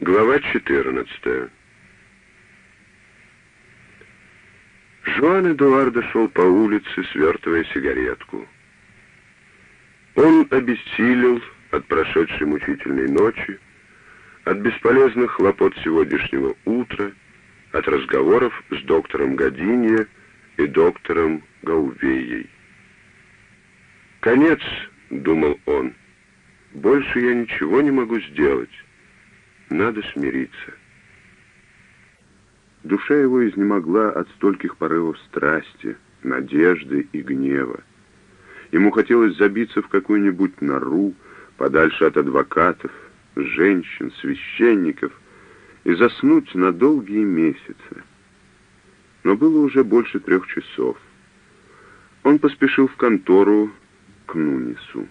Глава 14 Жуан Эдуардо шел по улице, свертывая сигаретку. Он обессилел от прошедшей мучительной ночи, от бесполезных хлопот сегодняшнего утра, от разговоров с доктором Годинье и доктором Гаувеей. «Конец», — думал он, — «больше я ничего не могу сделать. Надо смириться». Душа его изнемогла от стольких порывов страсти, надежды и гнева. Ему хотелось забиться в какую-нибудь нору, подальше от адвокатов, женщин, священников, и заснуть на долгие месяцы. Но было уже больше трех часов. Он поспешил в контору к Нунису.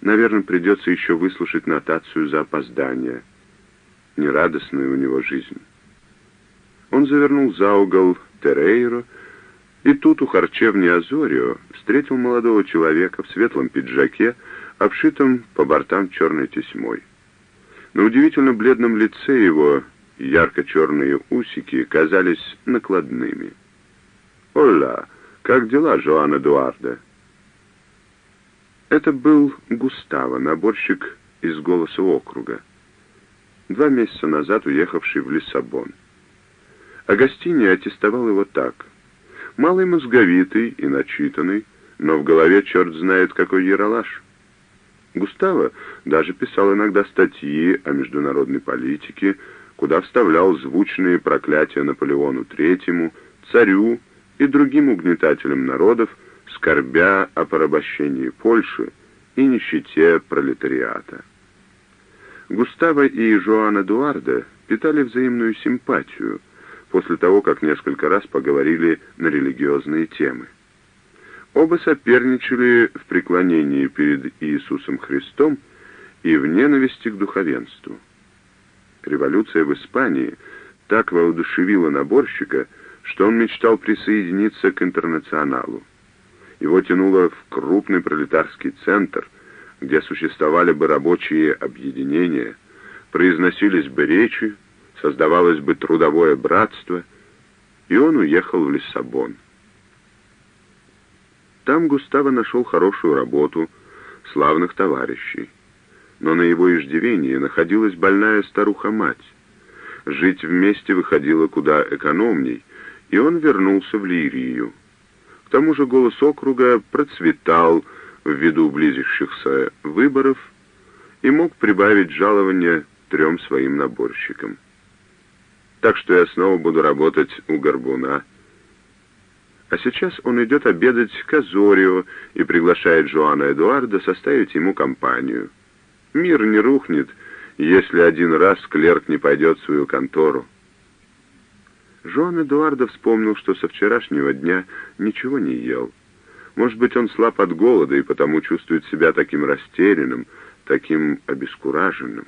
Наверное, придется еще выслушать нотацию за опоздание. Нерадостная у него жизнь. Он завернул за угол Терейро, и тут у харчевни Азорио встретил молодого человека в светлом пиджаке, обшитом по бортам черной тесьмой. На удивительно бледном лице его ярко-черные усики казались накладными. «Оля, как дела, Жоан Эдуарда?» Это был Густаво, наборщик из «Голоса округа», два месяца назад уехавший в Лиссабон. Агастини аттестовал его так. Малый мозговитый и начитанный, но в голове черт знает какой яролаж. Густаво даже писал иногда статьи о международной политике, куда вставлял звучные проклятия Наполеону III, царю и другим угнетателям народов, скорбя о порабощении Польши и нищете пролетариата. Густаво и Жоан Эдуарда питали взаимную симпатию – после того, как несколько раз поговорили на религиозные темы. Оба соперничали в преклонении перед Иисусом Христом и в ненависти к духовенству. Революция в Испании так воодушевила наборщика, что он мечтал присоединиться к интернационалу. Его тянуло в крупный пролетарский центр, где существовали бы рабочие объединения, произносились бы речи, создавалось бы трудовое братство, и он уехал в Лиссабон. Там Густаво нашел хорошую работу, славных товарищей. Но на его иждивении находилась больная старуха-мать. Жить вместе выходило куда экономней, и он вернулся в Лирию. Тому же голос округа процветал ввиду близящихся выборов и мог прибавить жалование трем своим наборщикам так что я снова буду работать у Горбуна. А сейчас он идет обедать к Азорио и приглашает Жоана Эдуарда составить ему компанию. Мир не рухнет, если один раз клерк не пойдет в свою контору. Жоан Эдуарда вспомнил, что со вчерашнего дня ничего не ел. Может быть, он слаб от голода и потому чувствует себя таким растерянным, таким обескураженным.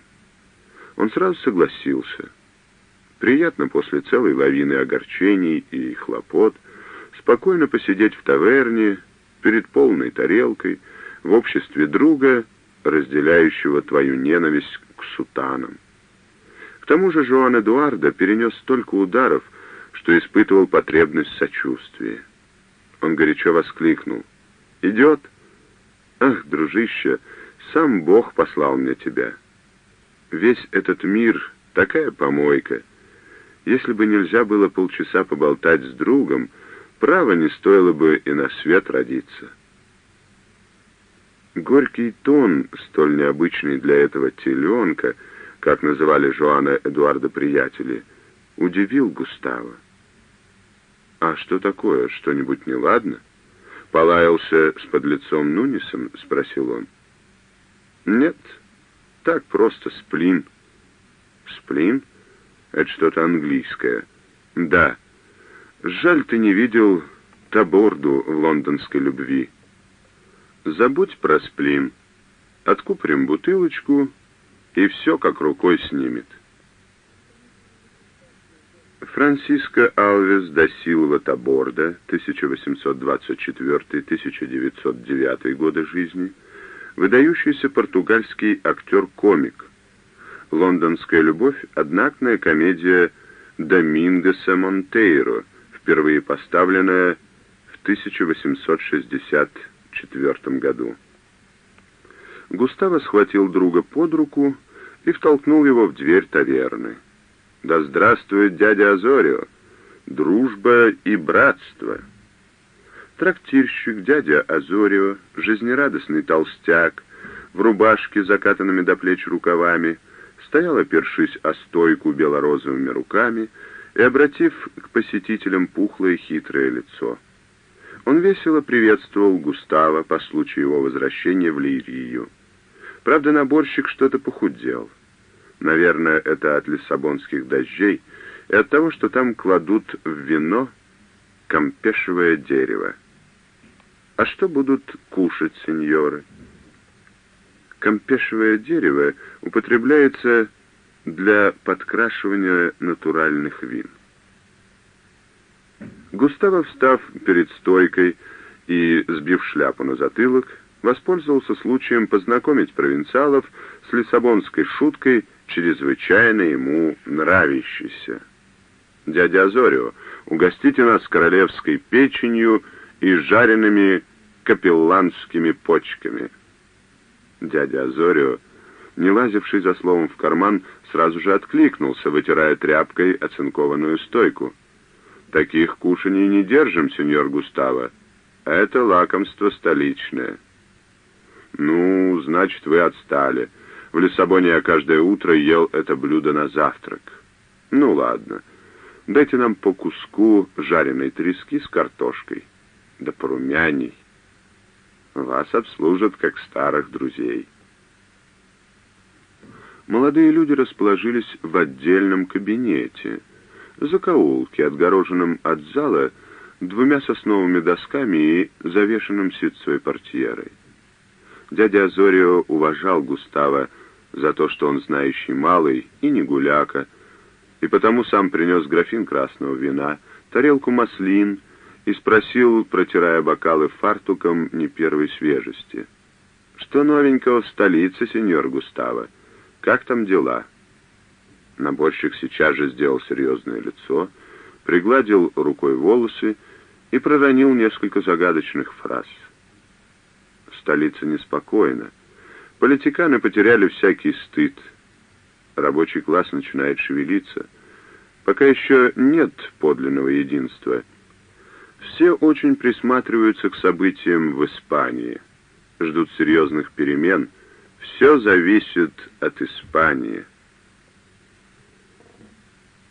Он сразу согласился — Приятно после целой лавины огорчений и хлопот спокойно посидеть в таверне перед полной тарелкой в обществе друга, разделяющего твою ненависть к сутанам. К тому же Жоан Эдуарда перенес столько ударов, что испытывал потребность сочувствия. Он горячо воскликнул. «Идет? Ах, дружище, сам Бог послал мне тебя. Весь этот мир — такая помойка — если бы нельзя было полчаса поболтать с другом, право не стоило бы и на свет родиться. Горький тон, столь необычный для этого теленка, как называли Жоана Эдуарда приятели, удивил Густава. «А что такое? Что-нибудь неладно?» «Полаялся с подлецом Нунисом?» — спросил он. «Нет, так просто сплин». «Сплин?» Это что-то английское. Да. Жаль, ты не видел Таборду в лондонской любви. Забудь про сплин. Откуприм бутылочку, и все как рукой снимет. Франциско Алвес да Силва Таборда, 1824-1909 годы жизни, выдающийся португальский актер-комик, Лондонская любовь — однакная комедия Домингеса Монтейро, впервые поставленная в 1864 году. Густаво схватил друга под руку и втолкнул его в дверь таверны. «Да здравствует дядя Азорио! Дружба и братство!» Трактирщик дядя Азорио, жизнерадостный толстяк, в рубашке, закатанными до плеч рукавами, стоял, опершись о стойку белорозовыми руками и обратив к посетителям пухлое хитрое лицо. Он весело приветствовал Густава по случаю его возвращения в Лирию. Правда, наборщик что-то похудел. Наверное, это от лиссабонских дождей и от того, что там кладут в вино кампешевое дерево. А что будут кушать сеньоры? Кампешевое дерево употребляется для подкрашивания натуральных вин. Густаво, встав перед стойкой и сбив шляпу на затылок, воспользовался случаем познакомить провинциалов с лиссабонской шуткой, чрезвычайно ему нравящейся. «Дядя Азорио, угостите нас королевской печенью и жареными капелланскими почками». Дядя Азорио, не лазивший за словом в карман, сразу же откликнулся, вытирая тряпкой оцинкованную стойку. «Таких кушаний не держим, сеньор Густаво. Это лакомство столичное». «Ну, значит, вы отстали. В Лиссабоне я каждое утро ел это блюдо на завтрак. Ну, ладно. Дайте нам по куску жареной трески с картошкой. Да порумяней. Вас обслужат, как старых друзей». Молодые люди расположились в отдельном кабинете, закоулке, отгороженном от зала двумя сосновыми досками и завешенным ситцевой портьерой. Дядя Азорио уважал Густава за то, что он знающий малый и не гуляка, и потому сам принес графин красного вина, тарелку маслин и спросил, протирая бокалы фартуком не первой свежести. «Что новенького в столице, сеньор Густава? Как там дела?» Наборщик сейчас же сделал серьезное лицо, пригладил рукой волосы и проронил несколько загадочных фраз — столица неспокойна. Политиканы потеряли всякий стыд. Рабочий класс начинает шевелиться. Пока еще нет подлинного единства. Все очень присматриваются к событиям в Испании. Ждут серьезных перемен. Все зависит от Испании.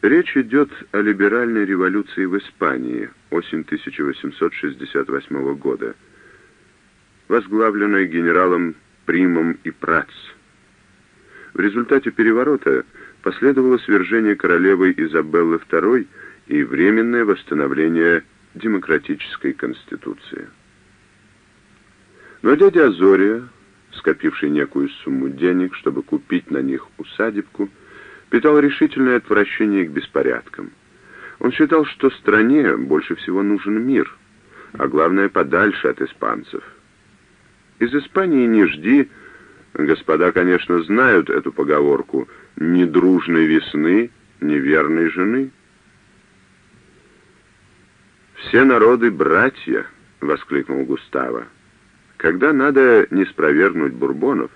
Речь идет о либеральной революции в Испании, осень 1868 года возглавленной генералом Примом и Прац. В результате переворота последовало свержение королевы Изабеллы II и временное восстановление демократической конституции. Но дядя Азория, скопивший некую сумму денег, чтобы купить на них усадебку, питал решительное отвращение к беспорядкам. Он считал, что стране больше всего нужен мир, а главное подальше от испанцев – из Испании не жди. Господа, конечно, знают эту поговорку. Ни дружной весны, ни верной жены. «Все народы — братья!» — воскликнул Густаво. «Когда надо не спровергнуть бурбонов,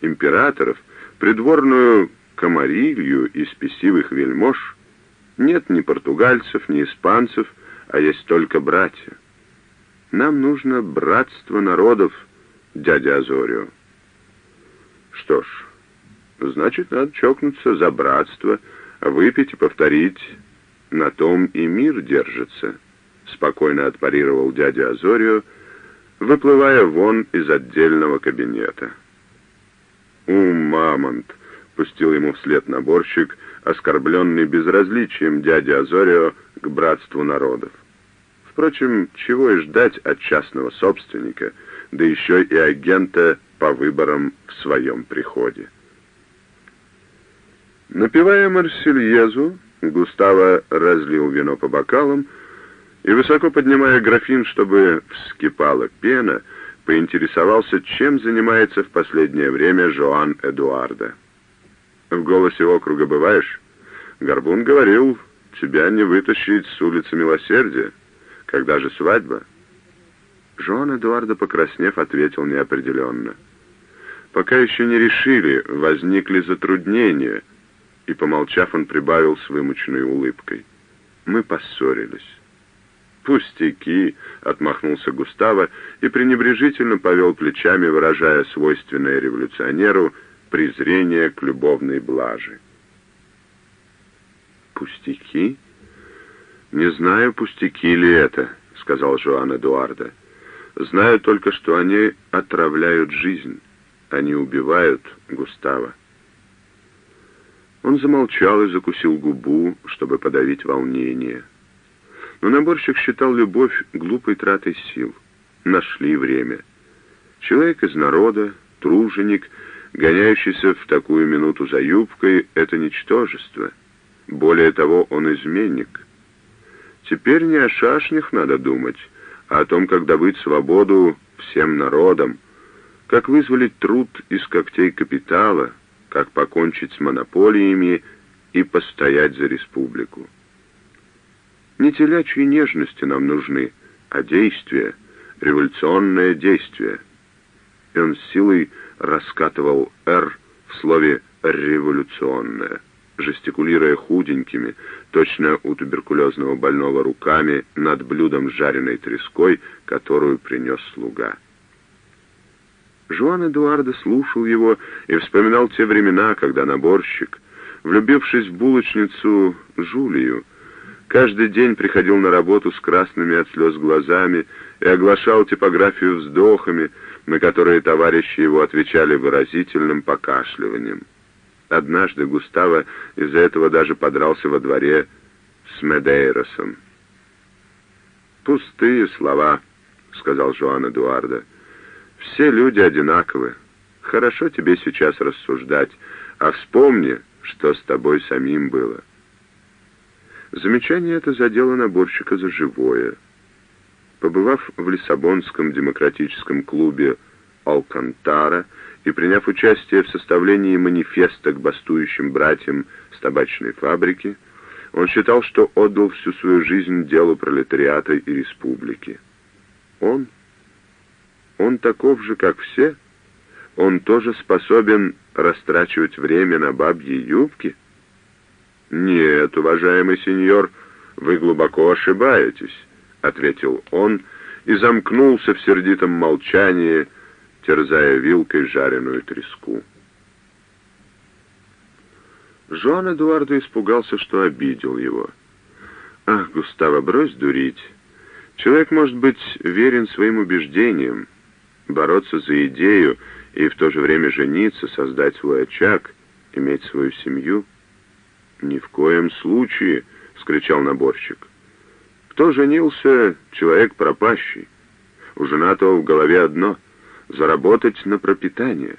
императоров, придворную комарилью из спесивых вельмож, нет ни португальцев, ни испанцев, а есть только братья. Нам нужно братство народов — дядя Азорио. Что ж, значит, надо чокнуться за братство, выпить и повторить. На том и мир держится, спокойно отпарировал дядя Азорио, выплывая вон из отдельного кабинета. «У, мамонт!» — пустил ему вслед наборщик, оскорбленный безразличием дяди Азорио к братству народов. Впрочем, чего и ждать от частного собственника — да еще и агента по выборам в своем приходе. Напивая Марсельезу, Густаво разлил вино по бокалам и, высоко поднимая графин, чтобы вскипала пена, поинтересовался, чем занимается в последнее время Жоан Эдуарда. в голосе округа бываешь? Горбун говорил, тебя не вытащить с улицы Милосердия. Когда же свадьба?» Жон Эдуарда, покраснев, ответил неопределенно. «Пока еще не решили, возникли затруднения». И, помолчав, он прибавил с вымученной улыбкой. «Мы поссорились». «Пустяки!» — отмахнулся Густаво и пренебрежительно повел плечами, выражая свойственное революционеру презрение к любовной блаже. «Пустяки? Не знаю, пустяки ли это», — сказал Жоан Эдуарда. «Знаю только, что они отравляют жизнь. Они убивают Густава». Он замолчал и закусил губу, чтобы подавить волнение. Но наборщик считал любовь глупой тратой сил. Нашли время. Человек из народа, труженик, гоняющийся в такую минуту за юбкой, — это ничтожество. Более того, он изменник. Теперь не о шашнях надо думать, а о том, как добыть свободу всем народам, как вызволить труд из когтей капитала, как покончить с монополиями и постоять за республику. Не телячьи нежности нам нужны, а действия, революционное действие. И он с силой раскатывал «Р» в слове «революционное», жестикулируя худенькими, точно у туберкулезного больного руками, над блюдом с жареной треской, которую принес слуга. Жуан Эдуардо слушал его и вспоминал те времена, когда наборщик, влюбившись в булочницу Жулию, Каждый день приходил на работу с красными от слез глазами и оглашал типографию вздохами, на которые товарищи его отвечали выразительным покашливанием. Однажды Густаво из-за этого даже подрался во дворе с Медейросом. «Пустые слова», — сказал Жоан Эдуарда. «Все люди одинаковы. Хорошо тебе сейчас рассуждать, а вспомни, что с тобой самим было». Замечание это задело наборщика за живое. Побывав в Лиссабонском демократическом клубе «Алкантара» и приняв участие в составлении манифеста к бастующим братьям с табачной фабрики, он считал, что отдал всю свою жизнь делу пролетариата и республики. Он? Он таков же, как все? Он тоже способен растрачивать время на бабьи юбки? «Нет, уважаемый сеньор, вы глубоко ошибаетесь», — ответил он и замкнулся в сердитом молчании, терзая вилкой жареную треску. Жон Эдуардо испугался, что обидел его. «Ах, Густаво, брось дурить. Человек может быть верен своим убеждениям, бороться за идею и в то же время жениться, создать свой очаг, иметь свою семью». «Ни в коем случае!» — вскричал наборщик. «Кто женился, человек пропащий. У женатого в голове одно — заработать на пропитание.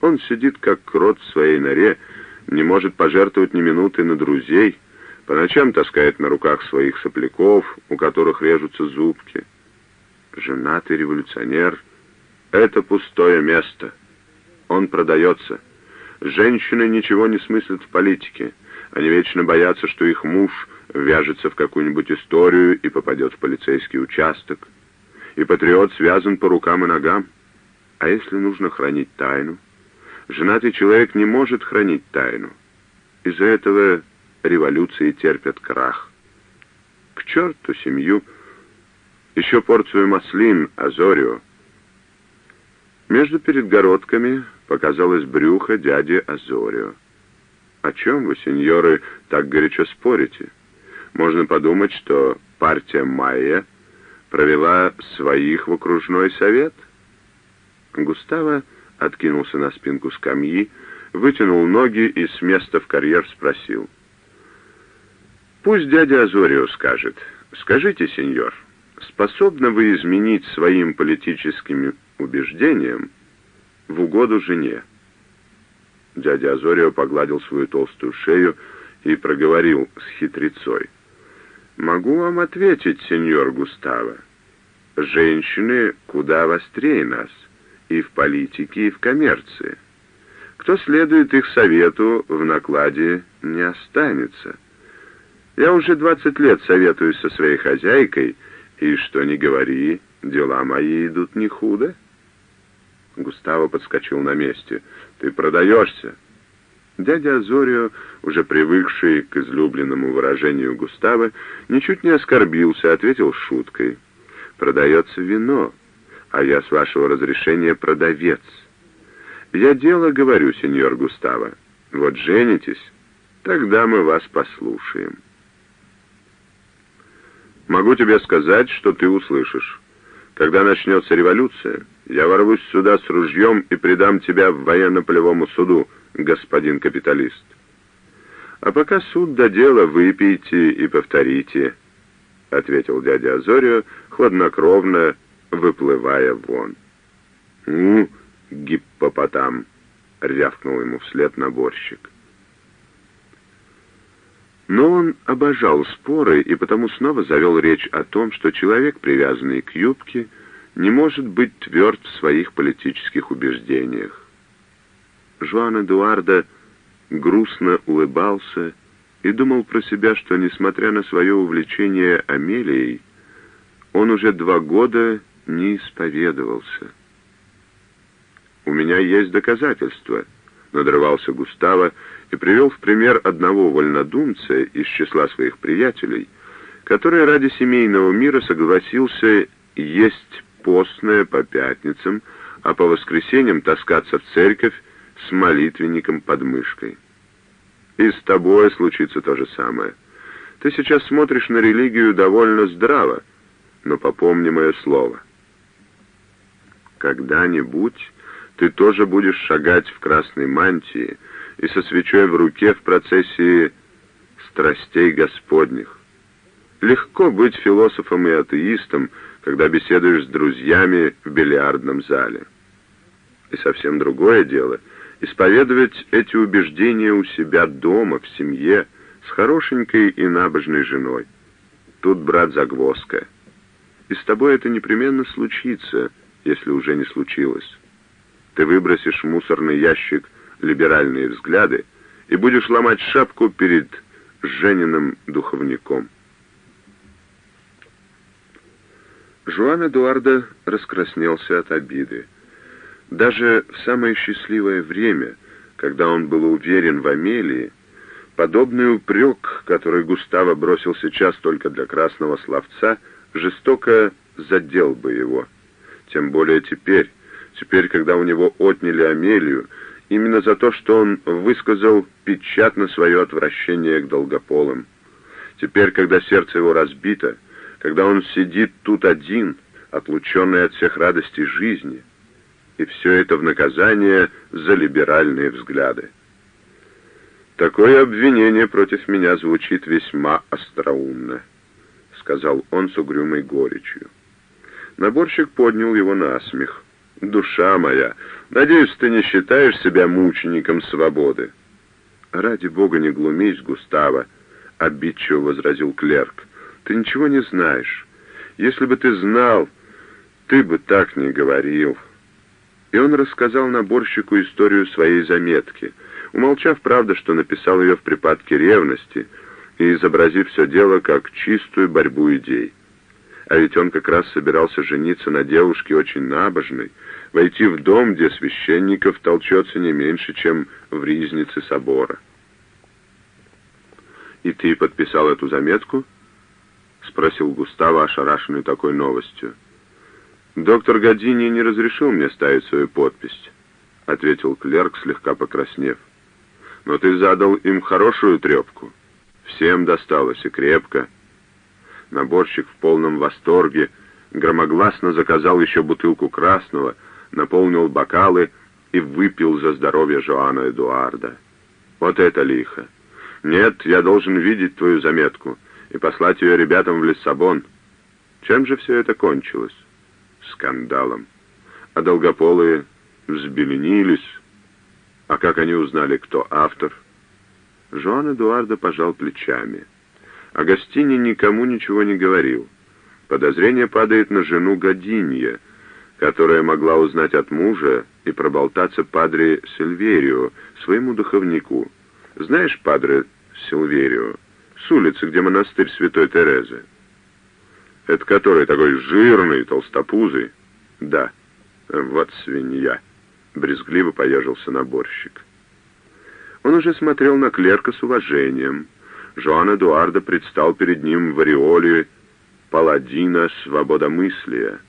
Он сидит как крот в своей норе, не может пожертвовать ни минуты на друзей, по ночам таскает на руках своих сопляков, у которых режутся зубки. Женатый революционер — это пустое место. Он продается. Женщины ничего не смыслят в политике — они вечно боятся, что их муж вяжется в какую-нибудь историю и попадет в полицейский участок. И патриот связан по рукам и ногам. А если нужно хранить тайну? Женатый человек не может хранить тайну. Из-за этого революции терпят крах. К черту семью. Еще порцию маслин, Азорио. Между передгородками показалось брюхо дяди Азорио. О чем вы, сеньоры, так горячо спорите? Можно подумать, что партия Майя провела своих в окружной совет. Густаво откинулся на спинку скамьи, вытянул ноги и с места в карьер спросил. «Пусть дядя Азорио скажет. Скажите, сеньор, способны вы изменить своим политическим убеждениям в угоду жене?» Дядя Азорио погладил свою толстую шею и проговорил с хитрецой. «Могу вам ответить, сеньор Густаво. Женщины куда вострее нас и в политике, и в коммерции. Кто следует их совету, в накладе не останется. Я уже двадцать лет советуюсь со своей хозяйкой, и что ни говори, дела мои идут не худо. Густаво подскочил на месте. «Ты продаешься!» Дядя Азорио, уже привыкший к излюбленному выражению Густава, ничуть не оскорбился, ответил шуткой. «Продается вино, а я, с вашего разрешения, продавец. Я дело говорю, сеньор Густаво. Вот женитесь, тогда мы вас послушаем». «Могу тебе сказать, что ты услышишь. Когда начнется революция, я ворвусь сюда с ружьем и предам тебя в военно-полевому суду, господин капиталист. А пока суд до дела выпейте и повторите, — ответил дядя Азорио, хладнокровно выплывая вон. «Ну, гиппопотам!» — рявкнул ему вслед наборщик. Но он обожал споры и потому снова завел речь о том, что человек, привязанный к юбке, не может быть тверд в своих политических убеждениях. Жуан Эдуарда грустно улыбался и думал про себя, что, несмотря на свое увлечение Амелией, он уже два года не исповедовался. «У меня есть доказательства», — надрывался Густаво и привел в пример одного вольнодумца из числа своих приятелей, который ради семейного мира согласился есть постное по пятницам, а по воскресеньям таскаться в церковь с молитвенником под мышкой. И с тобой случится то же самое. Ты сейчас смотришь на религию довольно здраво, но попомни мое слово. Когда-нибудь ты тоже будешь шагать в красной мантии и со свечой в руке в процессии страстей Господних. Lегко быть философом и атеистом, когда беседуешь с друзьями в бильярдном зале. И совсем другое дело — исповедовать эти убеждения у себя дома, в семье, с хорошенькой и набожной женой. Тут, брат, загвоздка. И с тобой это непременно случится, если уже не случилось. Ты выбросишь в мусорный ящик либеральные взгляды и будешь ломать шапку перед Жениным духовником. Жуан Эдуардо раскраснелся от обиды. Даже в самое счастливое время, когда он был уверен в Амелии, подобный упрек, который Густаво бросил сейчас только для красного словца, жестоко задел бы его. Тем более теперь, теперь, когда у него отняли Амелию, именно за то, что он высказал печатно свое отвращение к долгополым. Теперь, когда сердце его разбито, когда он сидит тут один, отлученный от всех радостей жизни, и все это в наказание за либеральные взгляды. «Такое обвинение против меня звучит весьма остроумно», — сказал он с угрюмой горечью. Наборщик поднял его на смех. «Душа моя, надеюсь, ты не считаешь себя мучеником свободы?» «Ради бога не глумись, Густава», — обидчиво возразил клерк. Ты ничего не знаешь. Если бы ты знал, ты бы так не говорил». И он рассказал наборщику историю своей заметки, умолчав, правда, что написал ее в припадке ревности и изобразив все дело как чистую борьбу идей. А ведь он как раз собирался жениться на девушке очень набожной, войти в дом, где священников толчется не меньше, чем в ризнице собора. «И ты подписал эту заметку?» — спросил Густаво, ошарашенный такой новостью. «Доктор Години не разрешил мне ставить свою подпись», — ответил клерк, слегка покраснев. «Но ты задал им хорошую трепку. Всем досталось и крепко». Наборщик в полном восторге громогласно заказал еще бутылку красного, наполнил бокалы и выпил за здоровье Жоана Эдуарда. «Вот это лихо! Нет, я должен видеть твою заметку» и послать ее ребятам в Лиссабон. Чем же все это кончилось? Скандалом. А долгополые взбеленились. А как они узнали, кто автор? Жоан Эдуардо пожал плечами. О гостине никому ничего не говорил. Подозрение падает на жену Годинья. которая могла узнать от мужа и проболтаться падре Сильверио, своему духовнику. Знаешь, падре Сильверио, с улицы, где монастырь Святой Терезы? Это который такой жирный, толстопузый? Да. Вот свинья. Брезгливо поежился наборщик. Он уже смотрел на клерка с уважением. Жоан Эдуарда предстал перед ним в ореоле паладина свободомыслия.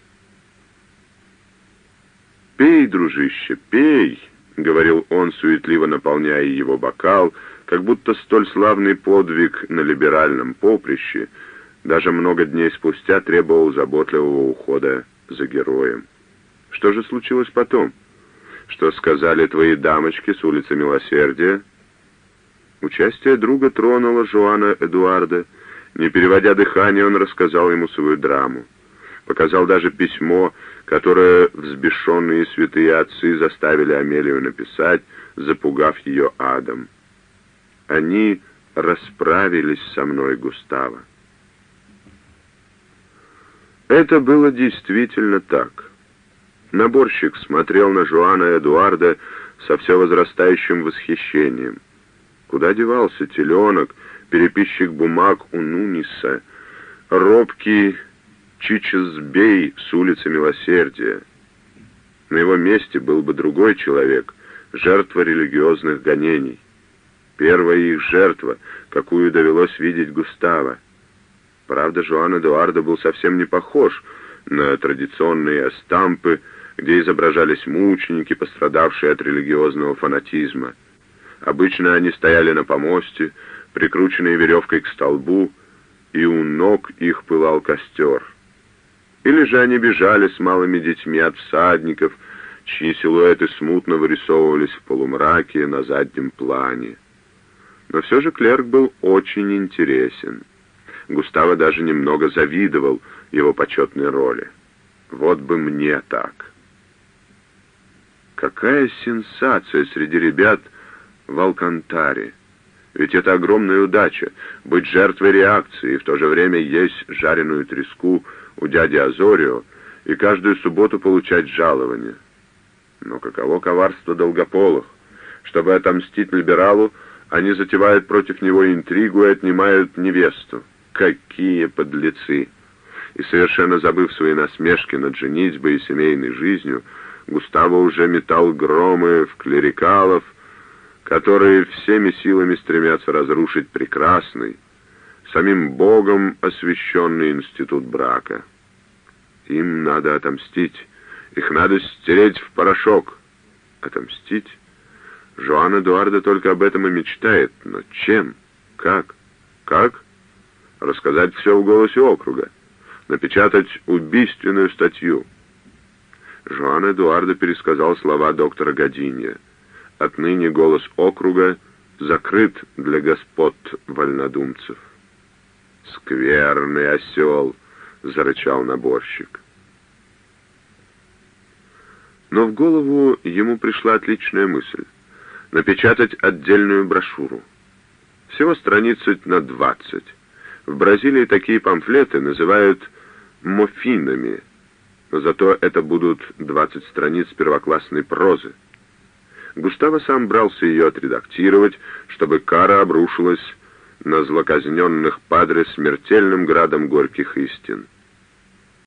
«Пей, дружище, пей!» — говорил он, суетливо наполняя его бокал, как будто столь славный подвиг на либеральном поприще даже много дней спустя требовал заботливого ухода за героем. Что же случилось потом? Что сказали твои дамочки с улицы Милосердия? Участие друга тронуло Жуана Эдуарда. Не переводя дыхание, он рассказал ему свою драму. Показал даже письмо, которое взбешенные святые отцы заставили Амелию написать, запугав ее адом. Они расправились со мной, Густаво. Это было действительно так. Наборщик смотрел на Жуана Эдуарда со все возрастающим восхищением. Куда девался теленок, переписчик бумаг у Нуниса, робкий Чичезбей с улицы Милосердия? На его месте был бы другой человек, жертва религиозных гонений. Первая их жертва, какую довелось видеть Густава. Правда, Жуан Эдуардо был совсем не похож на традиционные эстампы, где изображались мученики, пострадавшие от религиозного фанатизма. Обычно они стояли на помосте, прикрученные веревкой к столбу, и у ног их пылал костер. Или же они бежали с малыми детьми от всадников, чьи силуэты смутно вырисовывались в полумраке на заднем плане. Но все же клерк был очень интересен. Густаво даже немного завидовал его почетной роли. Вот бы мне так. Какая сенсация среди ребят в Алкантаре. Ведь это огромная удача — быть жертвой реакции и в то же время есть жареную треску у дяди Азорио и каждую субботу получать жалование. Но каково коварство долгополых? Чтобы отомстить либералу, они затевают против него интригу и отнимают невесту. Какие подлецы! И совершенно забыв свои насмешки над женитьбой и семейной жизнью, Густаво уже метал громы в клерикалов, которые всеми силами стремятся разрушить прекрасный, самим Богом освященный институт брака. Им надо отомстить, их надо стереть в порошок. Отомстить? Жоан Эдуарда только об этом и мечтает, но чем? Как? Как? рассказать все в голосе округа, напечатать убийственную статью. Жоан Эдуардо пересказал слова доктора Годинья. Отныне голос округа закрыт для господ вольнодумцев. «Скверный осел!» — зарычал наборщик. Но в голову ему пришла отличная мысль — напечатать отдельную брошюру. Всего страниц на двадцать в Бразилии такие памфлеты называют мофинами, но зато это будут 20 страниц первоклассной прозы. Густаво сам брался ее отредактировать, чтобы кара обрушилась на злоказненных падре смертельным градом горьких истин.